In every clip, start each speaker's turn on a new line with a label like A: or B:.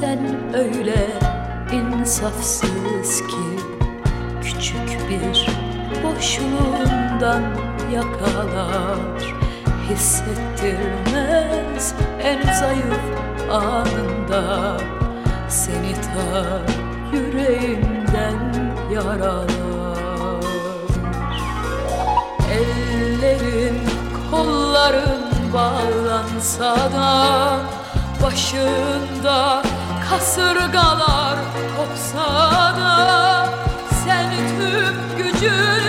A: Sen öyle insafsız ki Küçük bir boşluğundan yakalar. Hissettirmez en zayıf anında Seni ta yüreğinden yaralar. Ellerin kolların bağlansa da Başında kasırgalar kopsa da Sen tüm gücünle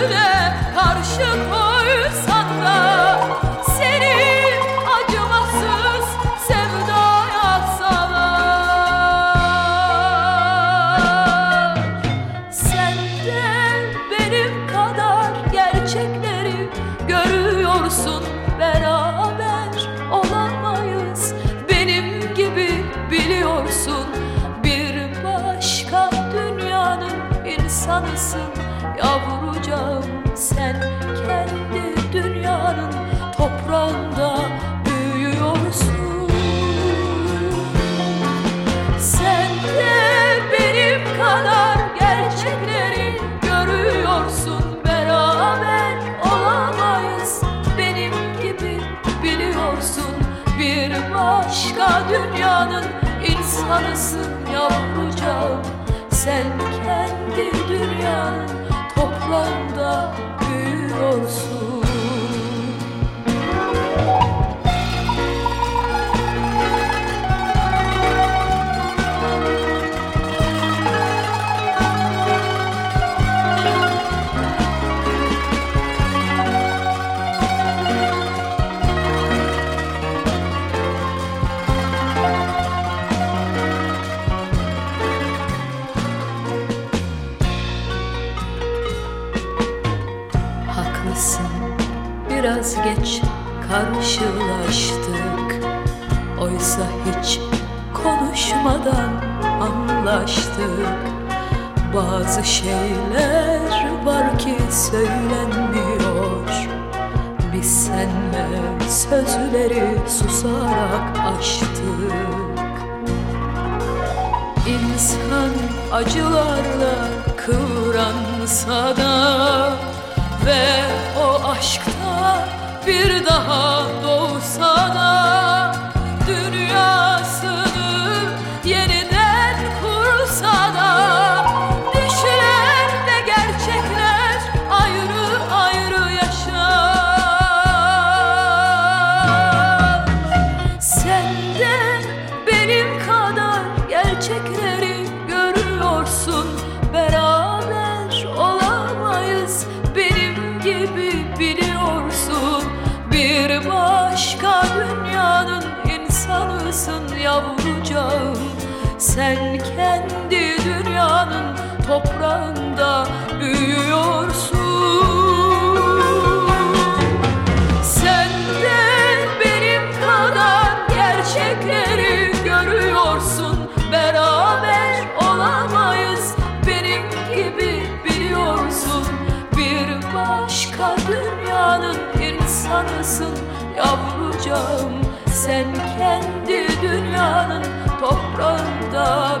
A: başka dünyanın insanısın yavrucağım. Sen kendi dünyanın toprağında büyüyorsun Haklısın biraz geç karşılaştık. Oysa hiç konuşmadan anlaştık. Bazı şeyler var ki söylenmiyor. Biz senle sözleri susarak aştık İnsan acılarla kıvransa da Ve aşkta bir daha doğsa da gibi biliyorsun. Bir başka dünyanın insanısın yavrucağım. Sen kendi başka dünyanın insanısın yavrucağım. Sen kendi dünyanın toprağında